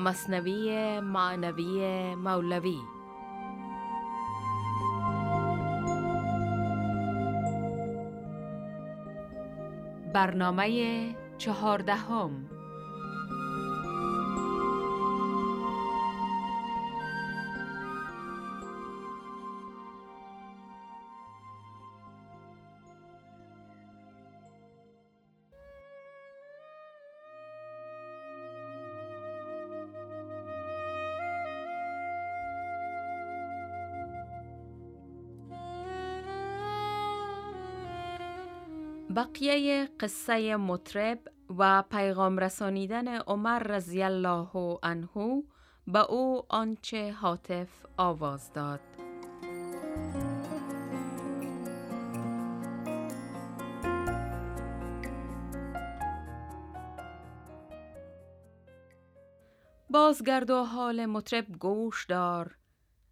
مصنوی معنوی مولوی. برنامه چهاردهم. بقیه قصه مطرب و پیغام رسانیدن عمر رضی الله عنه به او آنچه حاطف آواز داد. بازگرد و حال مطرب گوش دار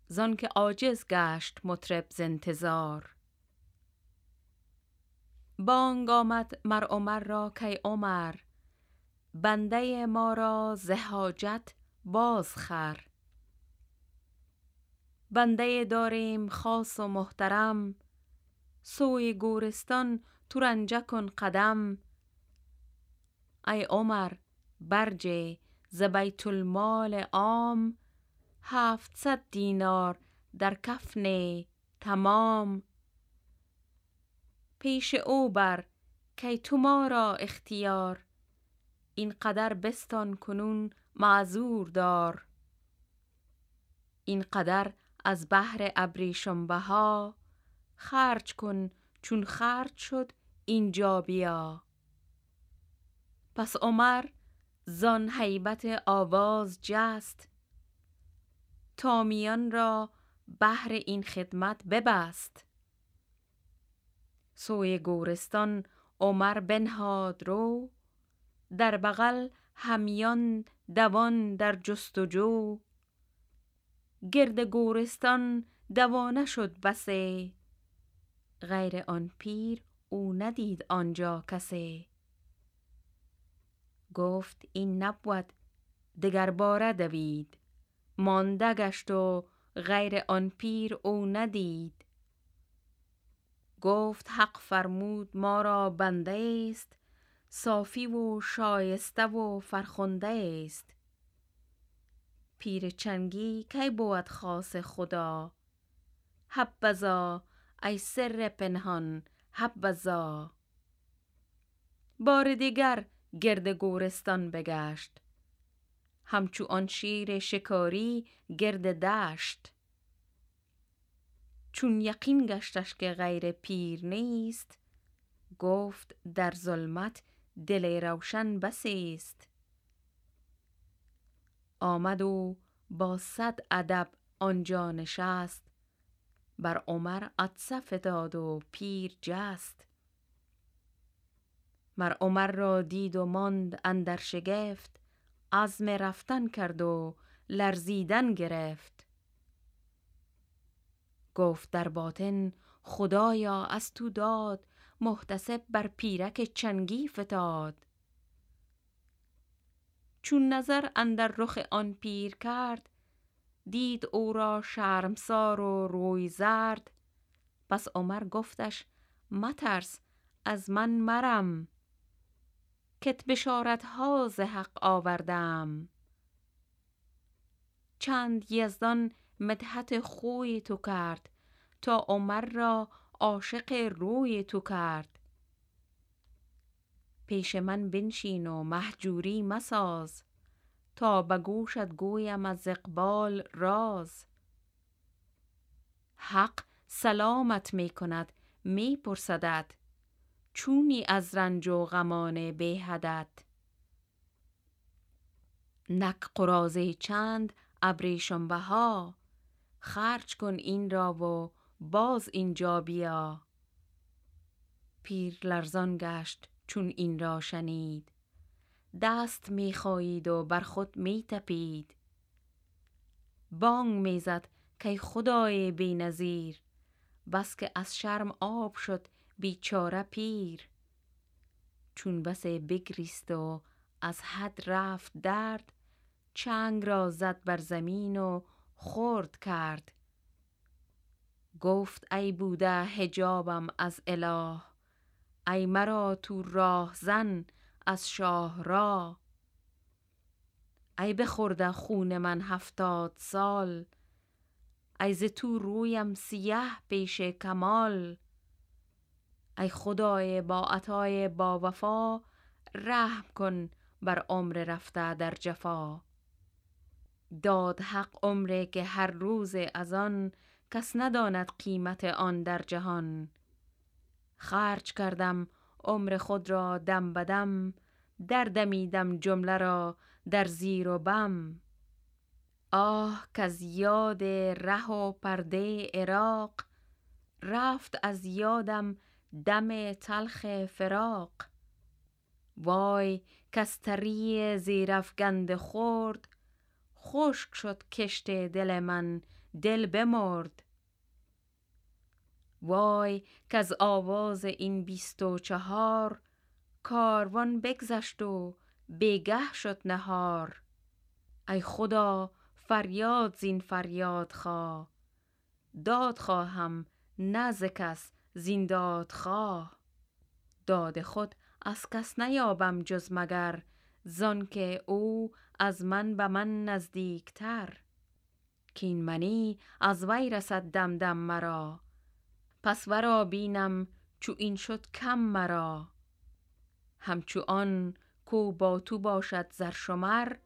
زان که عاجز گشت مطرب ز انتظار. بانگ آمد مر عمر را کی عمر بنده ما را ز حاجت باز خر. بنده داریم خاص و محترم سوی گورستان ترنجه کن قدم. ای عمر برجه ز بیت المال عام هفتصد دینار در کف نه تمام. پیش او بر کی تو ما را اختیار. این قدر بستان کنون معذور دار. این قدر از بهر ابریشم بها. خرج کن چون خرج شد اینجا بیا. پس عمر زان هیبت آواز جست. تامیان را بهر این خدمت ببست. سوی گورستان عمر بنهاد رو. در بغل همیان دوان در جستجو گرد گورستان دوانه شد بسه. غیر آن پیر او ندید آنجا کسه. گفت این نبود دگر باره دوید. مانده گشت و غیر آن پیر او ندید. گفت حق فرمود ما را بنده است صافی و شایسته و فرخنده است پیر چنگی کی بود خاص خدا؟ حبذا ای سر پنهان حبذا. بار دیگر گرد گورستان بگشت همچو آن شیر شکاری گرد دشت. چون یقین گشتش که غیر پیر نیست گفت در ظلمت دل روشن بسی است آمد و با صد ادب آنجا نشست بر عمر عطسه فتاد و پیر جست. مر عمر را دید و ماند اندر شگفت عزم رفتن کرد و لرزیدن گرفت. گفت در باطن خدایا از تو داد محتسب بر پیرک چنگی فتاد. چون نظر اندر رخ آن پیر کرد دید او را شرمسار و روی زرد. پس عمر گفتش مترس از من مرم کت بشارت ها ز حق آوردم. چند یزدان مدحت خوی تو کرد تا عمر را عاشق روی تو کرد. پیش من بنشین و مهجوری مساز تا به گوشت گویم از اقبال راز. حق سلامت می کند می پرسدت چونی از رنج و غمان بی حدت. نک قراضه چند ابریشم بها خرج کن این را و باز اینجا بیا. پیر لرزان گشت چون این را شنید. دست می خایید و بر خود می تپید. بانگ می زد که خدای بی نظیر بس که از شرم آب شد بیچاره پیر. چون بس بگریست و از حد رفت درد چنگ را زد بر زمین و خرد کرد. گفت ای بوده حجابم از اله ای مرا تو راه زن از شاه راه ای بخورده خون من هفتاد سال ای ز تو رویم سیه پیش کمال. ای خدای با عطای با وفا رحم کن بر عمر رفته در جفا. داد حق عمری که هر روز از آن کس نداند قیمت آن در جهان. خرج کردم عمر خود را دم بدم در دمیدم جمله را در زیر و بم. آه کز یاد ره و پرده عراق رفت از یادم دم تلخ فراق. وای کز تری زیرافگنده خرد خشک شد کشت دل من دل بمرد. وای کز آواز این بیست و چهار کاروان بگذشت و بیگه شد نهار. ای خدا فریاد زین فریاد خواه داد خواهم نه ز کس زین دادخواه داد خود از کس نیابم جز مگر زانکه او از من به من نزدیکتر. کین منی از وی رسد دم دم مرا. پس ورا بینم چو این شد کم مرا. همچو آن کو با تو باشد زر شمر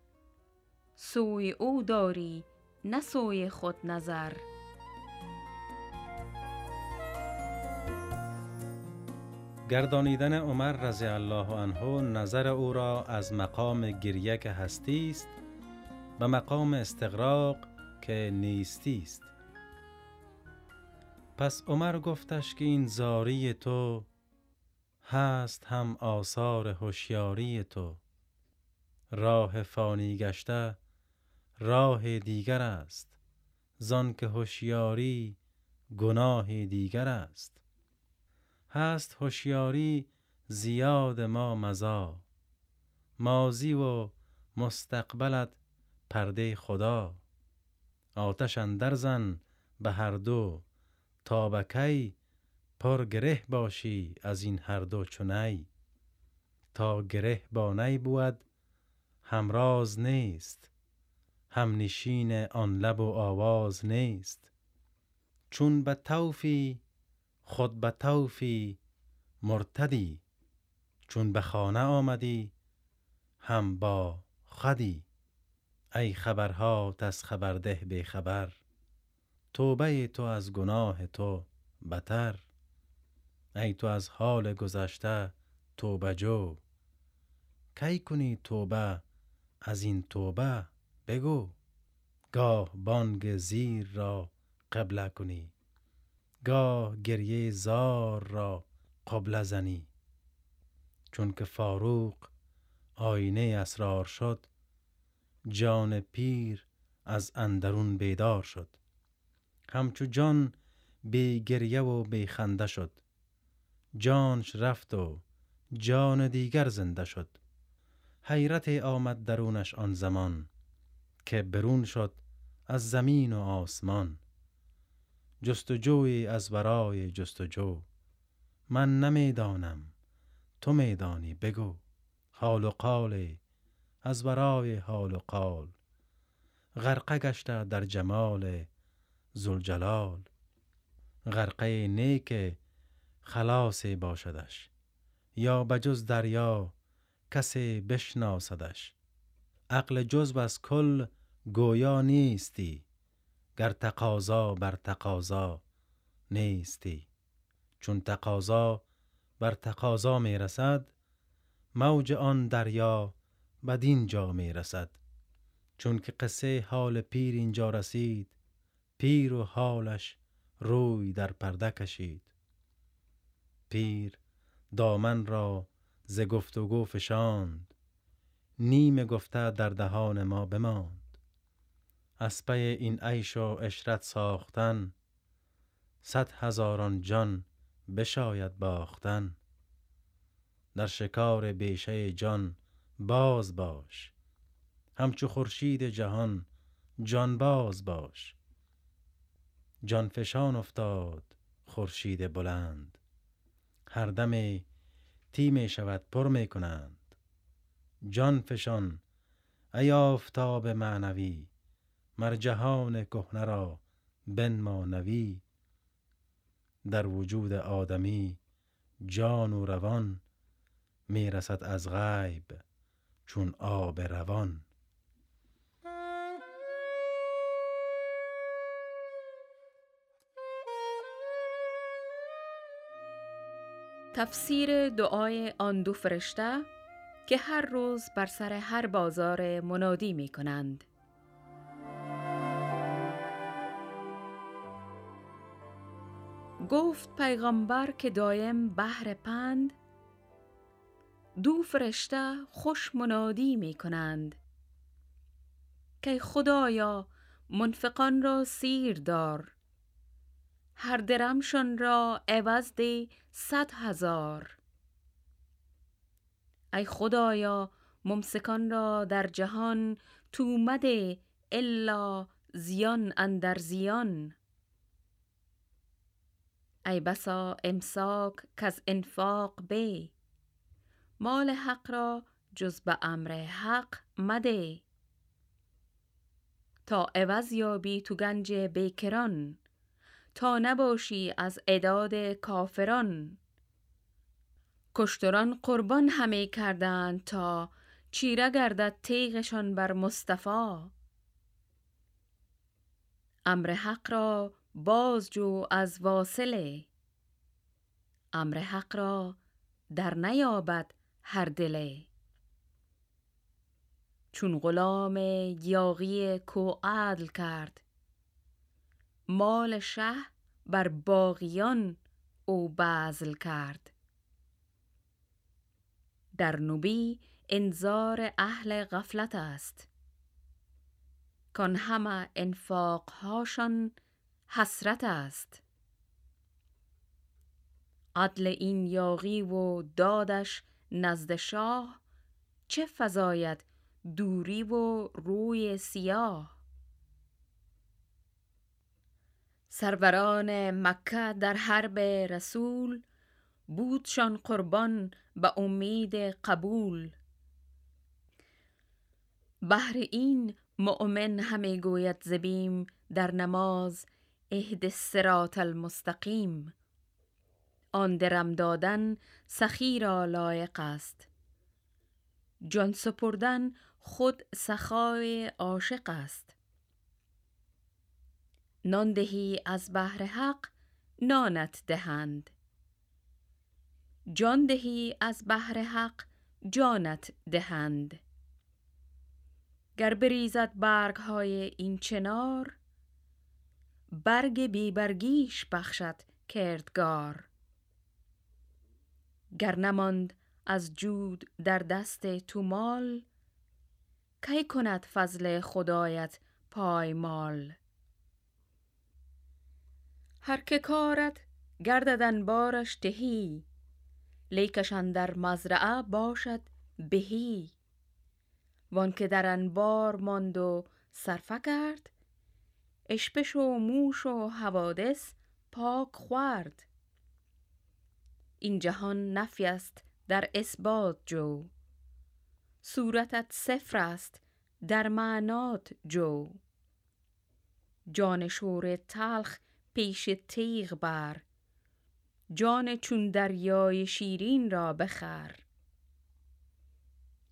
سوی او داری نه سوی خود نظر. گردانیدن عمر رضی الله عنه نظر او را از مقام گریه که هستی است به مقام استغراق که نیستی است. پس عمر گفتش که این زاری تو هست هم آثار هوشیاری تو. راه فانی گشته راه دیگر است. زان که هوشیاری گناه دیگر است. هست هوشیاری زیاد ما مزا. مازی و مستقبلت پرده خدا. آتش اندر زن به هر دو. تا به کی پر گره باشی از این هر دو چونی تا گره با نی بود همراز نیست. هم نشین آن لب و آواز نیست. چون به طوفی خود به طوفی مرتدی. چون به خانه آمدی هم با خودی. ای خبرها از خبرده بی خبر. توبه تو از گناه تو بتر. ای تو از حال گذشته توبه جو. کی کنی توبه؟ از این توبه بگو. گاه بانگ زیر را قبله کنی. گاه گریه زار را قبله زنی. چون که فاروق آینه اسرار شد جان پیر از اندرون بیدار شد. همچو جان بی گریه و بی خنده شد. جانش رفت و جان دیگر زنده شد. حیرت آمد درونش آن زمان که برون شد از زمین و آسمان. جستجوی از برای جستجو. من نمی‌دانم تو میدانی بگو. حال و قال از برای حال و قال. غرقه گشته در جمال زلجلال غرقه نیک خلاصی باشدش یا بجز دریا کسی بشناسدش. عقل جزب از کل گویا نیستی. گر تقاضا بر تقاضا نیستی. چون تقاضا بر تقاضا می رسد موج آن دریا بدین جا می رسد. چون که قصه حال پیر اینجا رسید پیر و حالش روی در پرده کشید. پیر دامن را ز گفتگو فشاند نیم گفته در دهان ما بماند. از پی این عیش و عشرت ساختن صد هزاران جان بشاید باختن. در شکار بیشه جان باز باش همچو خورشید جهان جانباز باش. جان فشان افتاد خورشید بلند هر دم تیم شود پر می کنند. جان فشان ای آفتاب معنوی مر جهان کهنه را بنما نوی در وجود آدمی جان و روان می رسد از غیب چون آب روان تفسیر دعای آن دو فرشته که هر روز بر سر هر بازار منادی می کنند. گفت پیغمبر که دایم بهر پند دو فرشته خوش منادی می کنند که خدایا منفقان را سیر دار. هر درمشان را عوض ده صد هزار. ای خدایا ممسکان را در جهان تو مده الا زیان اندر زیان. ای بسا امساک کز انفاق به. مال حق را جز به امر حق مده. تا عوض یابی تو گنج بیکران تا نباشی از اداد کافران. کشتران قربان همه کردند تا چیره گردد تیغشان بر مصطفی. امر حق را بازجو از واصله. امر حق را در نیابد هر دله. چون غلام یاغی کو عدل کرد مال شه بر باغیان او بذل کرد. در نبی انذار اهل غفلت است. کان همه انفاقهاشان حسرت است. عدل این یاغی و دادش نزد شاه چه فزاید دوری و روی سیاه؟ سروران مکه در حرب رسول بودشان قربان به امید قبول. بهر این مؤمن همه گوید زبیم در نماز اهد الصراط المستقیم. آن درم دادن سخی را لایق است. جان سپردن خود سخای عاشق است. نان دهی از بهر حق نانت دهند. جان دهی از بهر حق جانت دهند. گر بریزد برگ های این چنار برگ بیبرگیش بخشد کردگار. گر نماند از جود در دست تو مال کی کند فضل خدایت پایمال؟ هر که کارت گرددن بارش دهی لیکشان در مزرعه باشد بهی. وان که در انبار ماند و صرفه کرد اشپش و موش و حوادث پاک خورد. این جهان نفی است در اثبات جو. صورتت صفر است در معنات جو. جان شور تلخ پیش تیغ بر. جان چون دریای شیرین را بخر.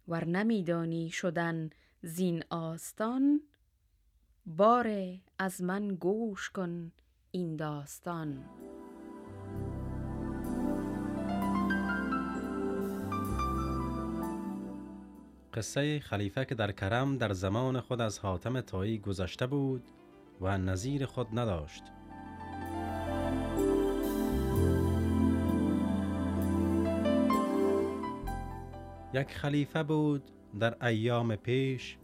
ور نمیدانی شدن زین آستان باره از من گوش کن این داستان. قصه خلیفه که در کرم در زمان خود از حاتم تایی گذشته بود و نظیر خود نداشت. یک خلیفه بود در ایام پیش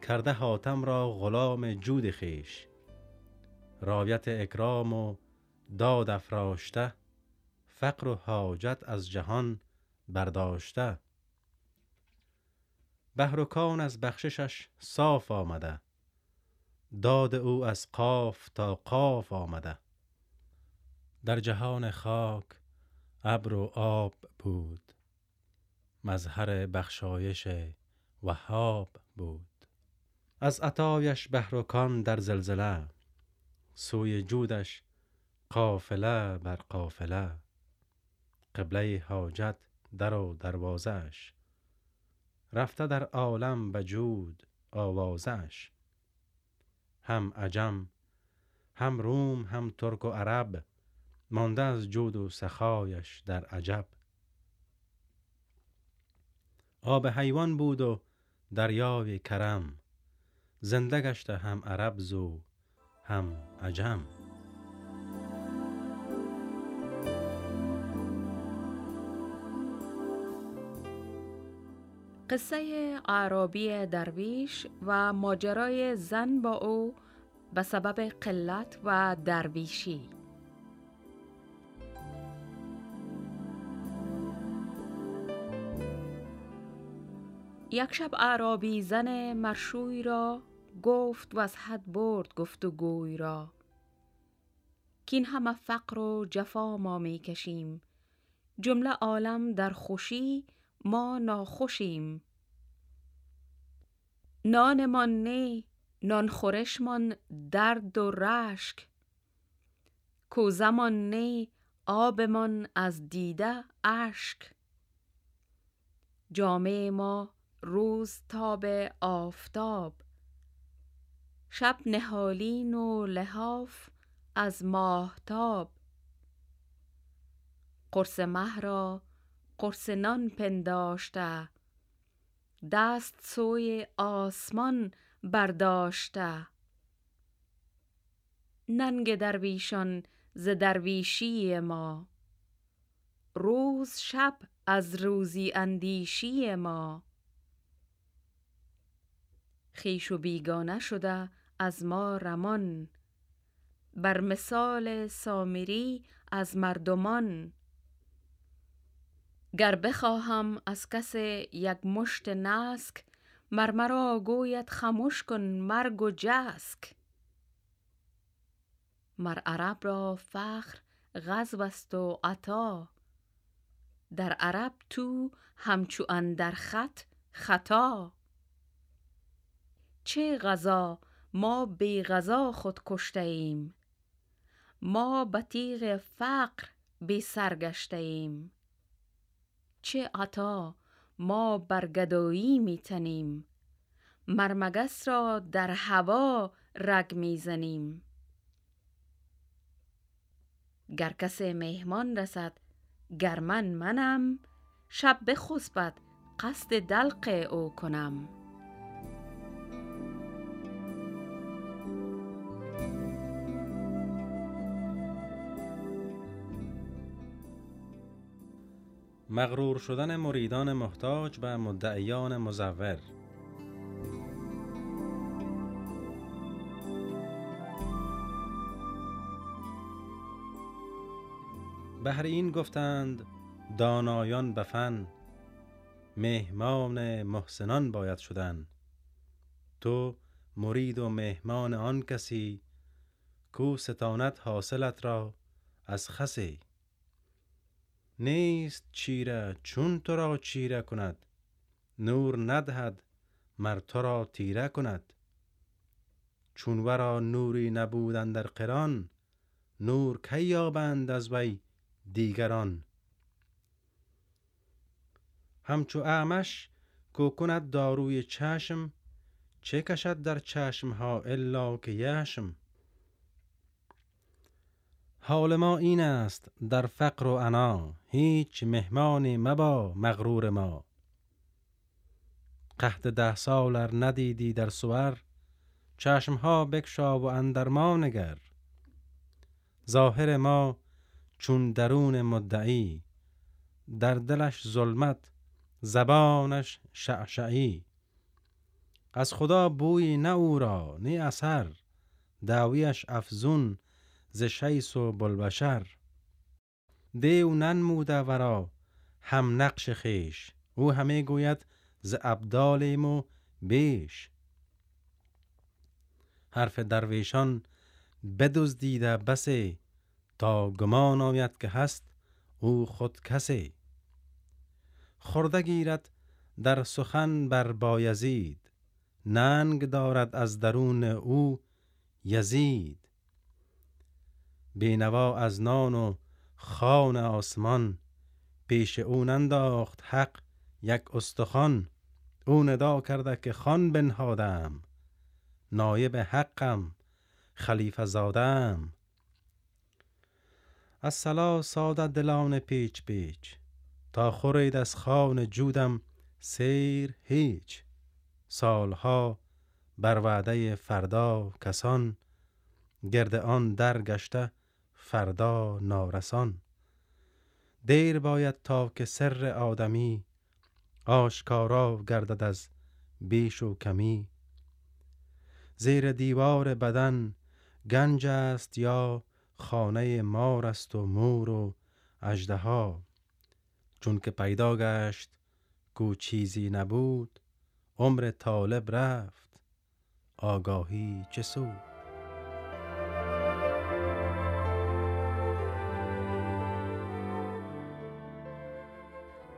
کرده حاتم را غلام جود خیش راویت اکرام و داد افراشته فقر و حاجت از جهان برداشته. بهرکان از بخششش صاف آمده داد او از قاف تا قاف آمده. در جهان خاک ابر و آب بود مظهر بخشایش وهاب بود. از عطایش بهرکان در زلزله سوی جودش قافله بر قافله قبله حاجت در و دروازش رفته در عالم به جود آوازش هم عجم هم روم هم ترک و عرب مانده از جود و سخایش در عجب. آب حیوان بود و دریای کرم. زنده گشته هم عرب زو هم عجم. قصه عربی درویش و ماجرای زن با او به سبب قلت و درویشی. یک شب عربی زن مرشوی را گفت و از حد برد گفت و گوی را. کین همه فقر و جفا ما می کشیم. جمله عالم در خوشی ما ناخوشیم. نانمان نه نان خورشمان درد و رشک. کوزمان نه آبمان از دیده اشک. جامعه ما روز تاب آفتاب. شب نهالین و لحاف از ماهتاب. قرص مه را قرص نان پنداشته. دست سوی آسمان برداشته. ننگ درویشان ز درویشی ما. روز شب از روزی اندیشی ما. خویش و بیگانه شده از ما رمان. بر مثال سامری از مردمان. گر بخواهم از کس یک مشت نسک مر مرا گوید خمش کن مرگ و جسک. مر عرب را فخر غزو است و عطا. در عرب تو همچو اندر خط خطا. چه غزا ما بی غزا خود کشته ایم. ما به تیغ فقر بی سر گشته ایم. چه عطا؟ ما بر گدایی می تنیم مر مگس را در هوا رگ می زنیم گر کس مهمان رسد گر من منم شب بخسبد قصد دلق او کنم. مغرور شدن مریدان محتاج و مدعیان مزور. بهر این گفتند دانایان بفن مهمان محسنان باید شدن. تو مرید و مهمان آن کسی کو ستانت حاصلت را از خسی. نیست چیره چون تو را چیره کند. نور ندهد مر تو را تیره کند. چون ورا نوری نبود در قران نور کی یابند از وی دیگران؟ همچو اعمش کو کند داروی چشم چه کشد در چشم ها الا که یشم؟ حال ما این است در فقر و عنا هیچ مهمانی مبا مغرور ما. قحط ده سال ار ندیدی در صور چشمها بگشا و اندر ما نگر. ظاهر ما چون درون مدعی در دلش ظلمت زبانش شعشعی. از خدا بوی نه او را نی اثر دعویش افزون ز شیس و بلبشر دیو ننموده ورا هم نقش خیش او همه گوید ز ابدالیم و بیش. حرف درویشان بدزدیده بسی تا گمان آید که هست او خود کسی. خورده گیرد در سخن بر بایزید ننگ دارد از درون او یزید. بینوا از نان و خان آسمان پیش او ننداخت حق یک استخوان او ندا کرده که خان بنهادم نایب حقم خلیفه زادم. از سلا ساده دلان پیچ پیچ تا خورید از خان جودم سیر هیچ. سالها بر وعده فردا کسان گرد آن در گشته فردا نارسان. دیر باید تا که سر آدمی آشکارا گردد از بیش و کمی. زیر دیوار بدن گنج است یا خانه مار است و مور و ها چون که پیدا گشت کو چیزی نبود عمر طالب رفت آگاهی چه سود؟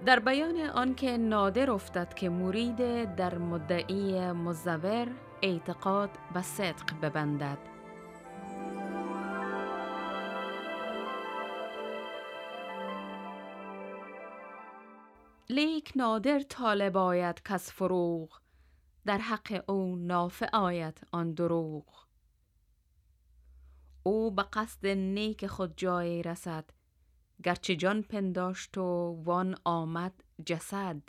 در بیان آنکه نادر افتد که مرید در مدعی مزور اعتقاد به صدق ببندد. لیک نادر طالب آید کس فروغ در حق او نافع آید آن دروغ. او به قصد نیک خود جای رسد گرچه جان پنداشت و وان آمد جسد.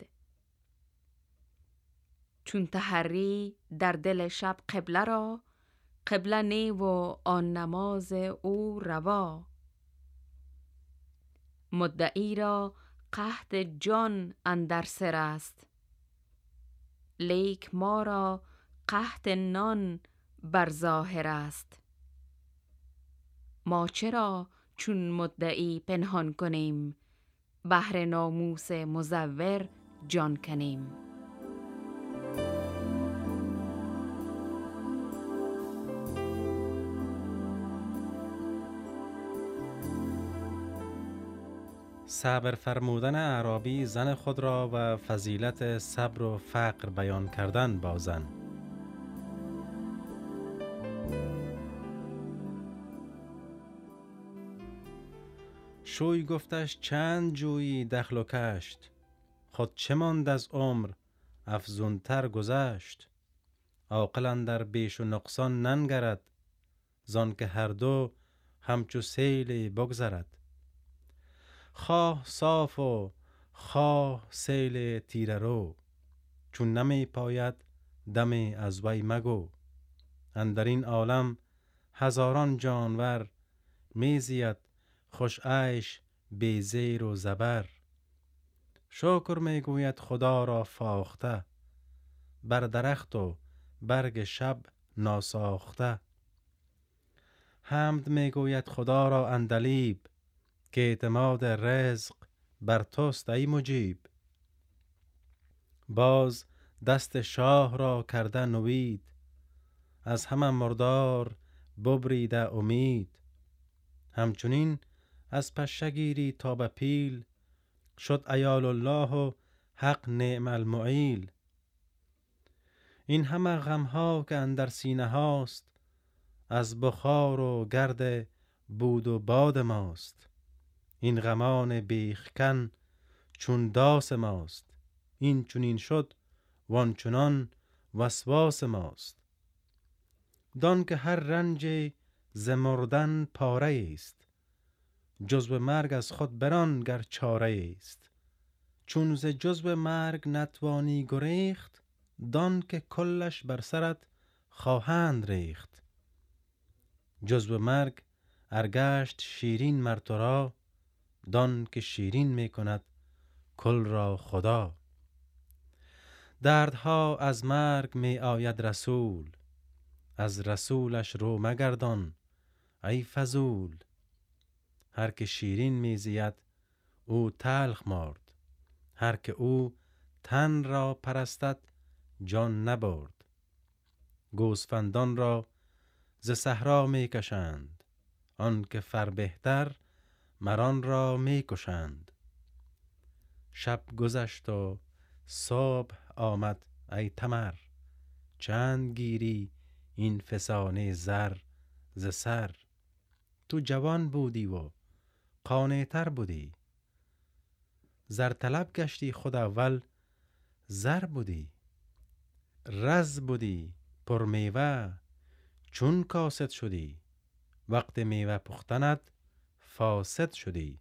چون تحری در دل شب قبله را قبله نی و آن نماز او روا. مدعی را قحط جان اندر سر است. لیک ما را قحط نان بر ظاهر است. ما چرا چون مدعی پنهان کنیم. بهر ناموس مزور جان کنیم. صبر فرمودن عربی زن خود را و فضیلت صبر و فقر بیان کردن با زن شوی گفتش چند جویی دخل و کشت. خود چه ماند از عمر؟ افزونتر گذشت. عاقل در بیش و نقصان ننگرد. زان که هر دو همچو سیلی بگذرد. خواه صاف و خواه سیل تیره رو. چون نمی پاید دمی از وی مگو. اندر این عالم هزاران جانور میزید خوش عیش بی زیر و زبر. شکر می‌گوید خدا را فاخته بر درخت و برگ شب ناساخته. حمد می‌گوید خدا را اندلیب که اعتماد رزق بر توست ای مجیب. باز دست شاه را کرده نوید از همه مردار ببریده امید. همچنین از پشگیری تا به پیل. شد ایال الله و حق نعم المعیل. این همه غمها که اندر سینه هاست از بخار و گرد بود و باد ماست. این غمان بیخکن چون داس ماست. این چونین شد وان چنان وسواس ماست. دان که هر رنج ز مردن پاره است جزو مرگ از خود بران گر چاره است چون ز جزو مرگ نتوانی گریخت دان که کلش بر سرت خواهند ریخت. جزو مرگ ارگشت شیرین مرتورا دان که شیرین می کند کل را خدا. دردها از مرگ می آید رسول از رسولش رو مگردان ای فضول. هر که شیرین می زید او تلخ مارد. هر که او تن را پرستد جان نبرد. گوسفندان را ز صحرا می کشند آنکه فربهتر مران را می کشند شب گذشت و صبح آمد ای تمر! چند گیری این فسانه زر ز سر؟ تو جوان بودی و قانع تر بودی. زر طلب گشتی خود اول زر بودی. رز بودی پر میوه چون کاسد شدی. وقت میوه پختنت فاسد شدی.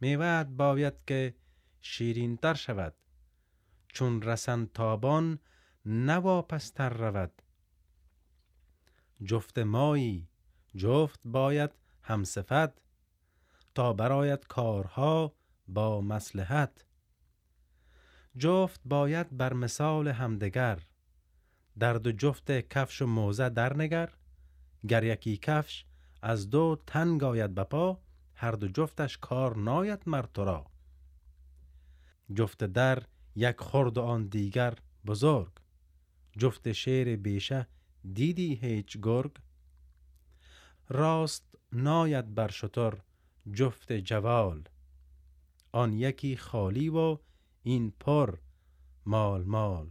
میوه باید که شیرین تر شود. چون رسن تابان نواپستر رود. جفت مایی جفت باید همصفت. تا برایت کارها با مسلحت جفت باید بر مثال همدگر. در دو جفت کفش و موزه در نگر گر یکی کفش از دو تنگ آید بپا هر دو جفتش کار ناید مر را. جفت در یک خرد آن دیگر بزرگ. جفت شیر بیشه دیدی هیچ گرگ. راست ناید بر شتر جفت جوال. آن یکی خالی و این پر مال مال.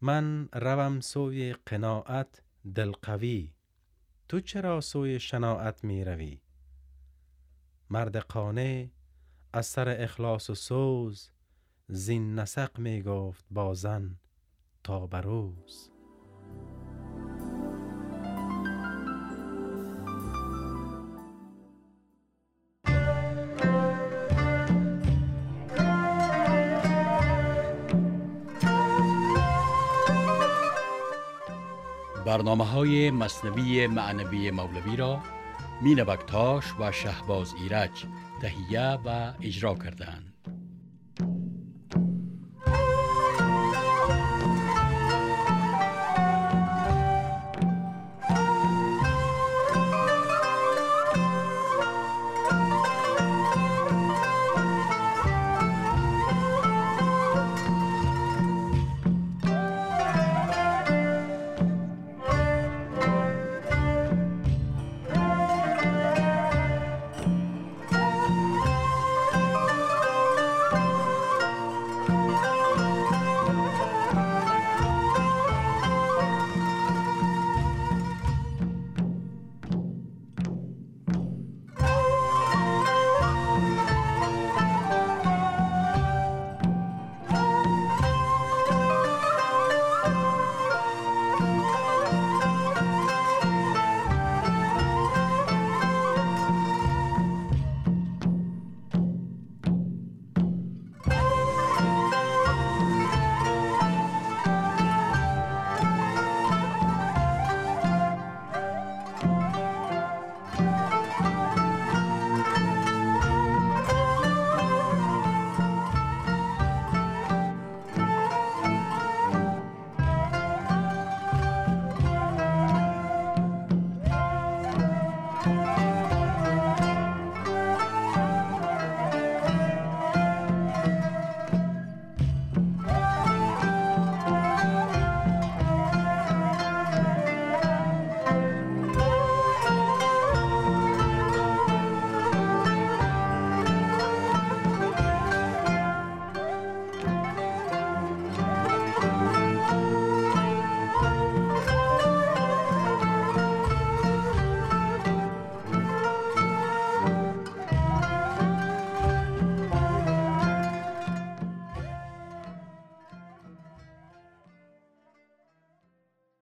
من روم سوی قناعت دل قوی تو چرا سوی شناعت می روی مرد قانه از سر اخلاص و سوز زین نسق می گفت با زن تا بروز. برنامه های مصنوی معنوی مولوی را مینوکتاش و شهباز ایرج تهیه و اجرا کردند.